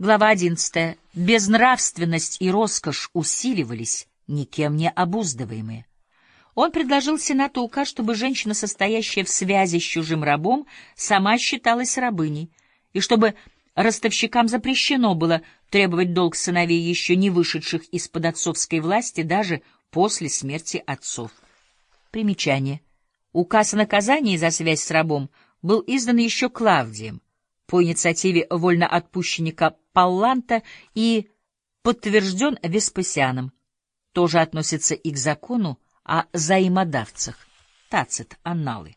Глава 11. Безнравственность и роскошь усиливались, никем не обуздываемые. Он предложил Сенату указ, чтобы женщина, состоящая в связи с чужим рабом, сама считалась рабыней, и чтобы ростовщикам запрещено было требовать долг сыновей, еще не вышедших из-под отцовской власти, даже после смерти отцов. Примечание. Указ о наказании за связь с рабом был издан еще Клавдием по инициативе вольноотпущенника Палланта и подтвержден Веспасианом. Тоже относится и к закону о взаимодавцах. Тацит, анналы.